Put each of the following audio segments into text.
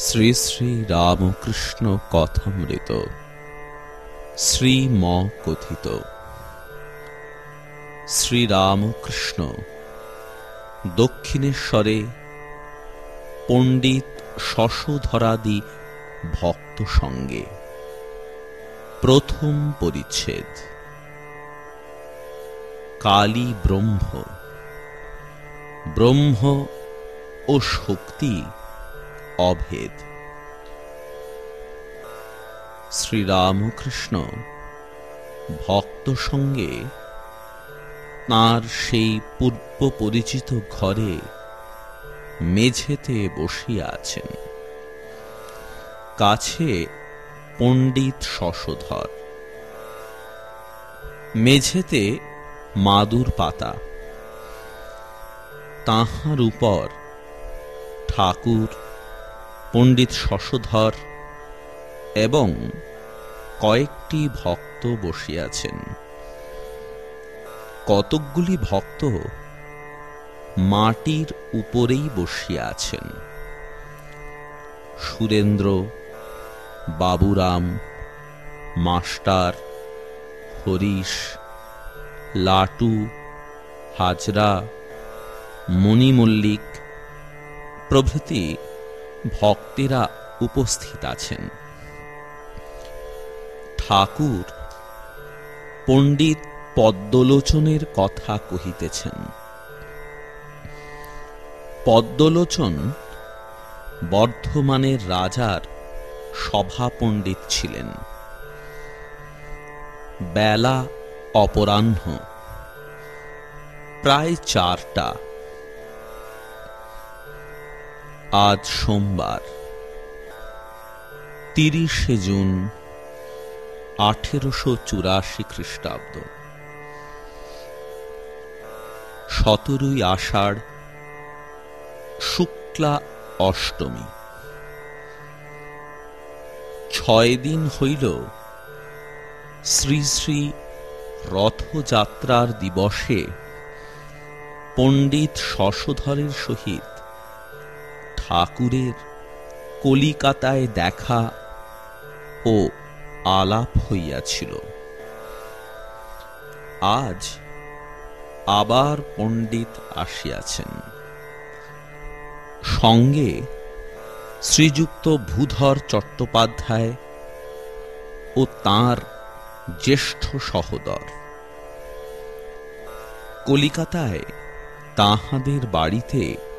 শ্রী শ্রী রামকৃষ্ণ কথামৃত। শ্রীম কথিত। শ্রীরামকৃষ্ণ দক্ষিণেশ্বরে পণ্ডিত শশধরাদি ভক্ত সঙ্গে প্রথম পরিচ্ছেদ। কালী ব্রহ্ম ব্রহ্ম ও শক্তি অভেদ। শ্রীরামকৃষ্ণ ভক্ত সঙ্গে তাঁর সেই পূর্ব পরিচিত ঘরে মেঝেতে বসিয়া আছেন। কাছে পণ্ডিত শশধর। মেঝেতে মাদুর পাতা। তাহার উপর ঠাকুর পণ্ডিত শশধর এবং কয়েকটি ভক্ত বসিয়াছেন। কতকগুলি ভক্ত মাটির উপরেই বসিয়া আছেন। সুরেন্দ্র, বাবুরাম, মাস্টার, হরিশ, লাটু, হাজরা মণি মল্লিক প্রভৃতি ভক্তেরা উপস্থিত আছেন। ঠাকুর পণ্ডিত পদ্মলোচনের কথা কহিতেছেন। পদ্মলোচন বর্ধমানের রাজার সভা পণ্ডিত ছিলেন। বেলা অপরাহ্ন, প্রায় চারটা। আজ সোমবার, তিরিশে জুন, আঠেরোশো চুরাশি খ্রিস্টাব্দ। সতেরোই আষাঢ়, শুক্লা অষ্টমী। ছয় দিন হইল শ্রী শ্রী রথযাত্রার দিবসে পণ্ডিত শশধরের সহিত ঠাকুরের কলিকাতায় দেখা ও আলাপ হইয়াছিল। আজ আবার পণ্ডিত আসিয়াছেন। সঙ্গে শ্রীযুক্ত ভূধর চট্টোপাধ্যায় ও তাঁর জ্যেষ্ঠ সহোদর। কলিকাতায় তাহাদের বাড়িতে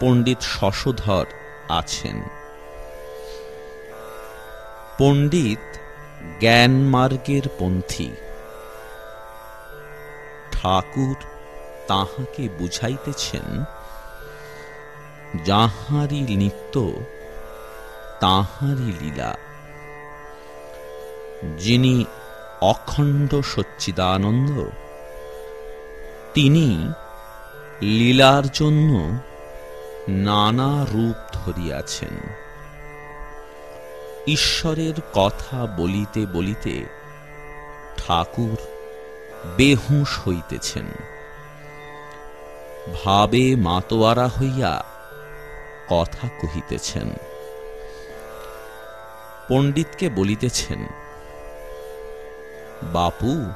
পণ্ডিত শশধর আছেন। পণ্ডিত জ্ঞানমার্গের পন্থী। ঠাকুর তাহাকে বুঝাইতেছেন যাহারি নিত্য তাহারি লীলা। যিনি অখণ্ড সচ্চিদানন্দ, তিনি লীলার জন্য নানা রূপ ধরিয়াছেন। ঈশ্বরের কথা বলিতে বলিতে ঠাকুর বেহুশ হইতেছেন। ভাবে মাতোয়ারা হইয়া কথা কহিতেছেন। পণ্ডিতকে বলিতেছেন, বাপু,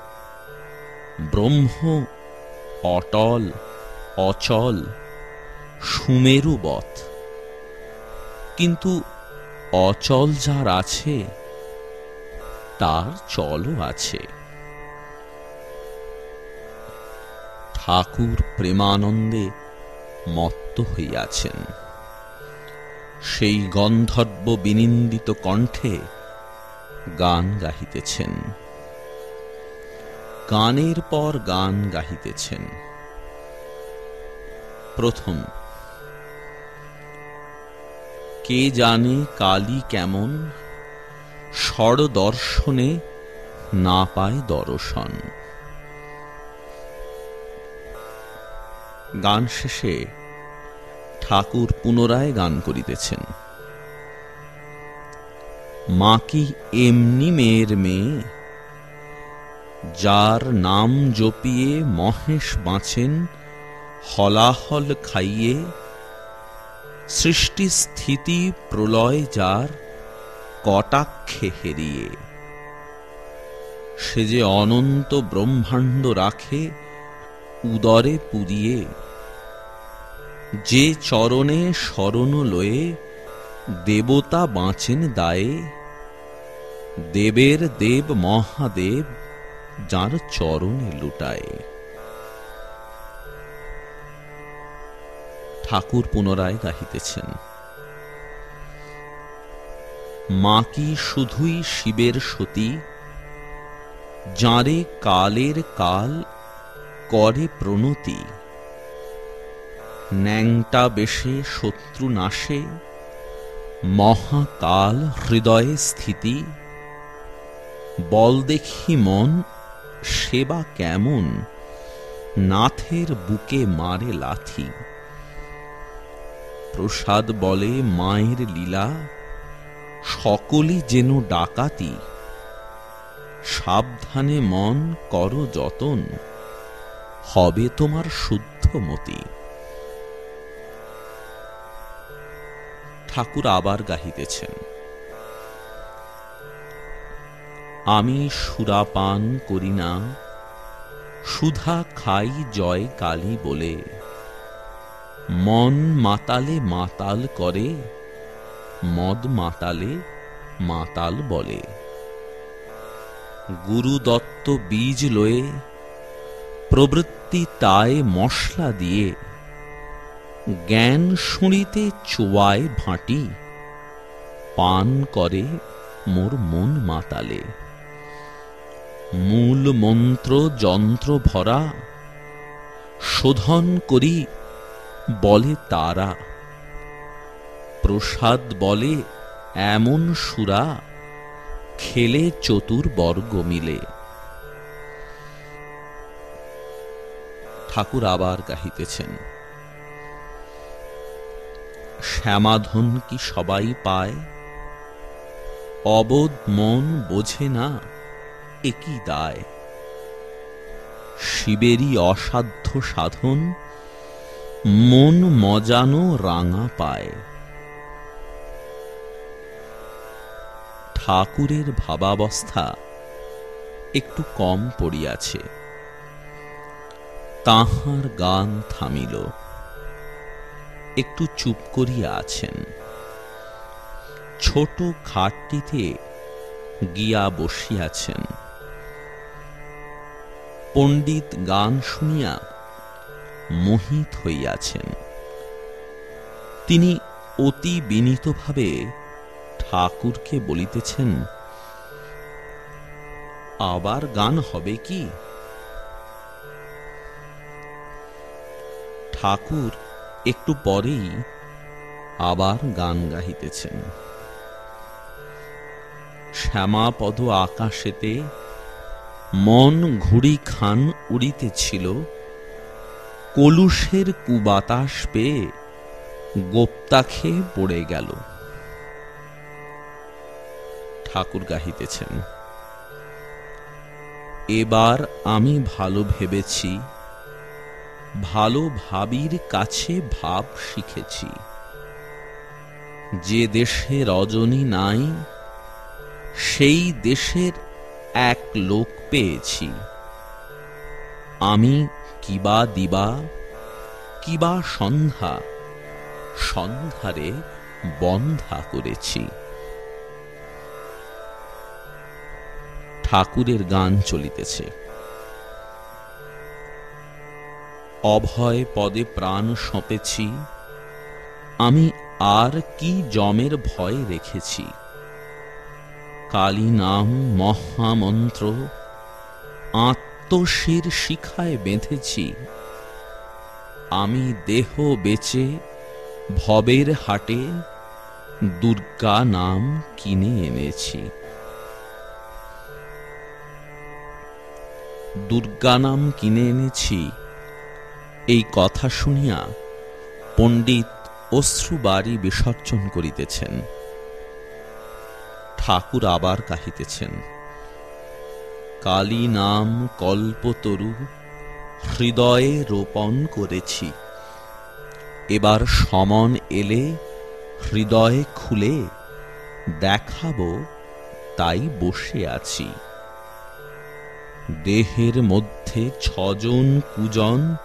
ব্রহ্ম অটল, অচল সুমেরুবৎ কিন্তু অচল যার আছে, তার চলও আছে। ঠাকুর প্রেমানন্দে মত্ত হইয়াছেন। সেই গন্ধর্ব বিনিন্দিত কণ্ঠে গান গাহিতেছেন। গানের পর গান গাহিতেছেন। প্রথম কে জানে কালী কেমন? দর্শনে না পায় দর্শন। গান শেষে ঠাকুর পুনরায় গান করিতেছেন। মা কি এমনি মেয়ের মেয়ে? যার নাম জপিয়ে মহেশ বাঁচেন, হলাহল খাইয়ে সৃষ্টি স্থিতি প্রলয় যার কটাক্ষে হেরিয়ে। সে যে অনন্ত ব্রহ্মাণ্ড রাখে, উদরে পুরিয়ে যে চরণে শরণ লয়ে, দেবতা বাঁচেন দায়ে। দেবের দেব মহাদেব, যার চরণে লুটায়। ঠাকুর পুনরায় গাহিতেছেন। মা কি শুধুই শিবের সতী? যাঁরে কালের কাল, করে প্রণতি। ন্যাংটা বেশে শত্রু নাশে, মহাকাল হৃদয়ে স্থিতি। বল দেখি মন, সেবা কেমন? নাথের বুকে মারে লাথি। প্রসাদ বলে মায়ের লীলা সকলই যেন ডাকাতি। সাবধানে মন কর যতন, হবে তোমার শুদ্ধমতি ঠাকুর আবার গাহিতেছেন, আমি সুরাপান করি না, সুধা খাই জয় কালী বলে। মন মাতালে মাতাল করে, মদ মাতালে মাতাল বলে। গুরু দত্ত বীজ লয়ে, প্রবৃত্তি তায় মশলা দিয়ে। জ্ঞান শুনিতে চোয়ায় ভাঁটি, পান করে মোর মন মাতালে। মূল মন্ত্র যন্ত্র ভরা, শোধন করি বলে তারা। প্রসাদ বলে এমন সুরা, খেলে চতুর্বর্গ মিলে। ঠাকুর আবার গাহিতেছেন, শ্যামাধন কি সবাই পায়? অবোধ মন বোঝে না একই দায়? শিবেরই অসাধ্য সাধন মন মজানো রাঙা পায়। ঠাকুরের ভাবাবস্থা একটু কম পড়িয়াছে। তাহার গান থামিল। একটু চুপ করিয়া আছেন। ছোট খাটটিতে গিয়া বসিয়াছেন। পণ্ডিত গান শুনিয়া মোহিত হইয়াছেন। তিনি অতি বিনীতভাবে ঠাকুরকে বলিতেছেন, আবার গান হবে কি? ঠাকুর একটু পরেই আবার গান গাহিতেছেন। শ্যামাপদ আকাশেতে মন ঘুড়ি খান উড়িতেছিল কলুষের কুবাতাস পেয়ে গোপ্তা খেয়ে পড়ে গেল। ঠাকুর গাহিতেছেন, এবার আমি ভালো ভেবেছি, ভালো ভাবির কাছে ভাব শিখেছি। যে দেশে রজনী নাই, সেই দেশের এক লোক পেয়েছি। আমি কিবা দিবা কিবা সন্ধ্যা, সন্ধ্যারে বন্ধা করেছি। ঠাকুরের গান চলিতেছে। অভয় পদে প্রাণ সঁপেছি, আমি আর কি জমের ভয় রেখেছি। কালী নাম মহামন্ত্র আত্মশির শিখায় বেঁধেছি। আমি দেহ বেচে ভবের হাটে দুর্গা নাম কিনে এনেছি। দুর্গা নাম কিনে এনেছি। এই কথা শুনিয়া পণ্ডিত অশ্রু বাড়ি বিসর্জন করিতেছেন। ঠাকুর আবার কাহিতেছেন। কালী নাম কল্পতরু, হৃদয়ে রোপণ করেছি। এবার সমন এলে, হৃদয় খুলে, দেখাবো তাই বসে আছি। দেহের মধ্যে ছজন কুজন,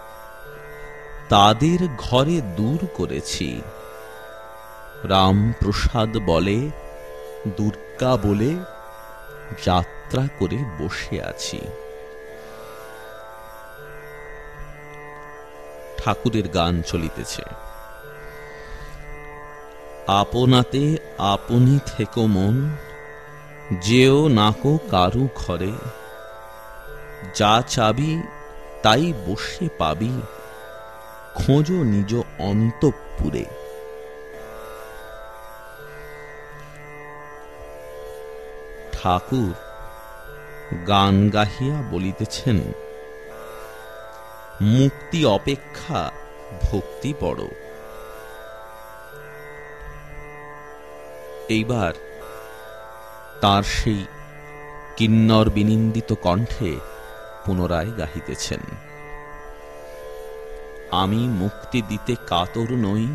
তাদের ঘরে দূর করেছি। রামপ্রসাদ বলে, দুর্গা বলে যাত্রা করে বসে আছি। ঠাকুরের গান চলিতেছে। আপনাতে আপনি থেকো মন, যেও নাকো কারু ঘরে। যা চাবি, তাই বসে পাবি। খোঁজো নিজ অন্তঃপুরে। ঠাকুর গান গাহিয়া বলিতেছেন, মুক্তি অপেক্ষা ভক্তি বড়। এইবার তার সেই কিন্নর বিনিন্দিত কণ্ঠে পুনরায় গাহিতেছেন, আমি মুক্তি দিতে কাতর নই,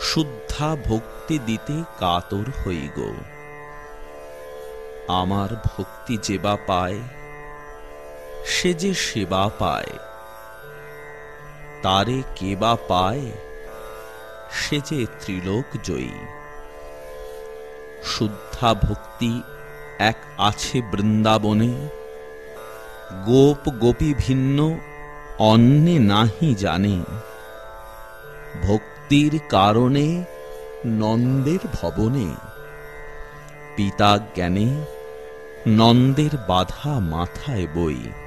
শুদ্ধা ভক্তি দিতে কাতর হই গো। আমার ভক্তি যেবা পায়, সে যে সেবা পায়, তারে কেবা পায়, সে যে ত্রিলোক জয়ী। শুদ্ধা ভক্তি এক আছে বৃন্দাবনে, গোপ গোপী ভিন্ন অন্যে নাহি জানে। ভক্তির কারণে নন্দের ভবনে, পিতা জ্ঞানে নন্দের বাধা মাথায় বই।